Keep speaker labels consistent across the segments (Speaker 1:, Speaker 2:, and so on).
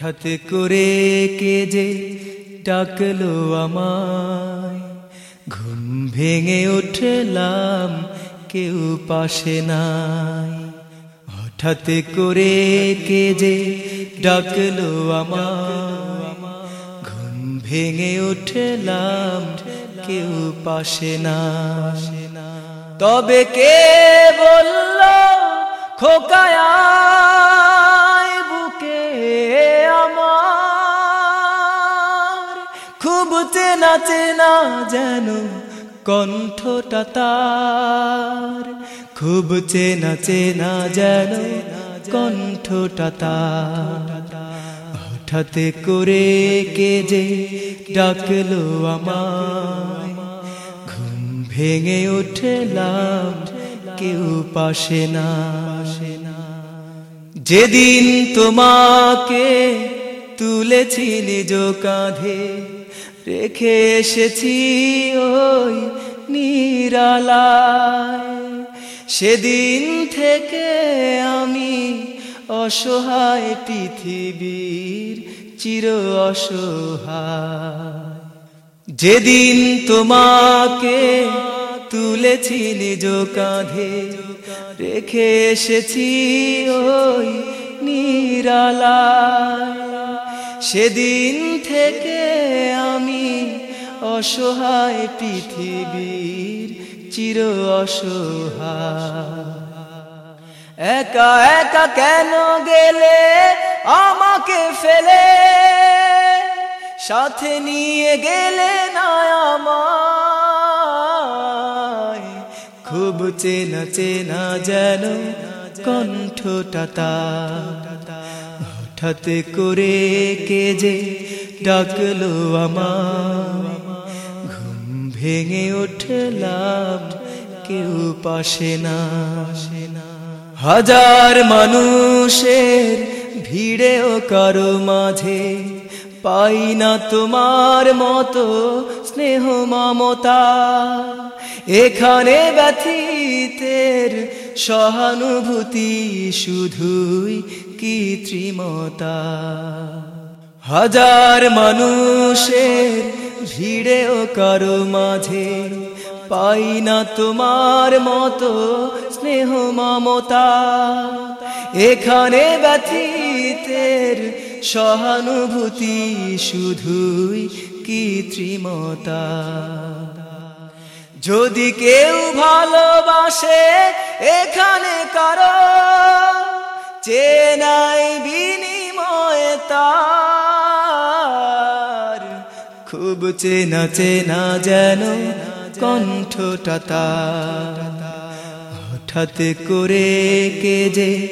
Speaker 1: হঠাৎ করে কে যে ডাকলো আমায়। ঘুম ভেঙে উঠলাম, কেউ পাশে নাই। হঠাৎ করে কে যে ডাকলো আমায়। ঘুম ভেঙে উঠলাম, কেউ পাশে না তবে কে বলল, খোকায়া চেনা না যেন কণ্ঠটা তার? খুব চেনা চেনা যেন কণ্ঠটা তার। হঠাৎ করে কে যে ডাকলো আমায়? ঘুম ভেঙে উঠলাম, কেউ পাশে না। যেদিন তোমাকে তুলেছি নিজ কাঁধে, রেখে এসেছি ওই নিরালায়। সেদিন থেকে আমি অসহায় পৃথিবীর চির অসহায়। যেদিন তোমাকে তুলেছি নিজ কাঁধে, রেখে এসেছি ওই নিরালায়। সেদিন থেকে আমি অসহায় পৃথিবীর চির অসহায়। একা একা কেন গেলে আমাকে ফেলে? সাথে নিয়ে গেলে না আমায়? খুব চেনা চেনা যেন কণ্ঠটা। হঠাৎ করে কে যে ডাকলো আমায়। ঘুম ভেঙে উঠলাম, কেউ পাশে না। হাজার মানুষের ভিড়েও কারও মাঝে পাই না তোমার মতো স্নেহ মমতা। এখানে ব্যথিতের সহানুভূতি শুধুই কৃত্রিমতা। হাজার মানুষের ভিড়েও কারও মাঝে পাই না তোমার মতো স্নেহ মমতা। এখানে ব্যথিতের সহানুভূতি শুধুই কৃত্রিমতা। যদি কেউ ভালোবাসে এখানে কারও চেনাই বিনিময় তার। খুব চেনা চেনা যেন কণ্ঠটা তার। হঠাৎ করে কে যে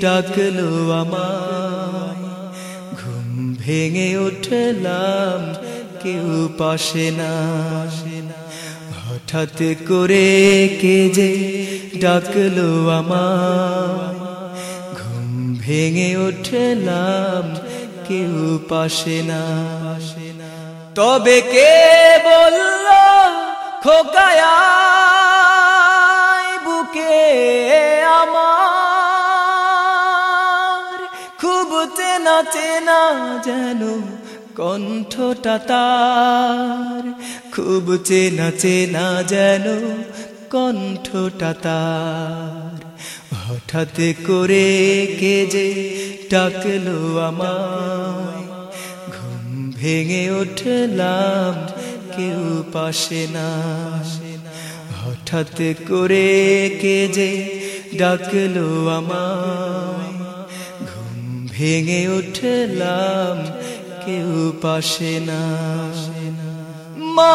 Speaker 1: ডাকলো আমায়। ঘুম ভেঙে উঠলাম, কেউ পাশে না। হঠাৎ করে কে যে ডাকলো আমায়। ঘুম ভেঙে উঠলাম কেউ পাশে না। তবে কে বলল, খোকায়া বুকে আমার। খুব চেনা চেনা যেন কণ্ঠটা তার। খুব চেনা চেনা যেন কণ্ঠটা তার। হঠাৎ করে কে যে ডাকলো আমায়। ঘুম ভেঙে উঠলাম, কেউ পাশে না। হঠাৎ করে কে যে ডাকলো আমায়। ঘুম ভেঙে উঠলাম কেউ পাশে না। মা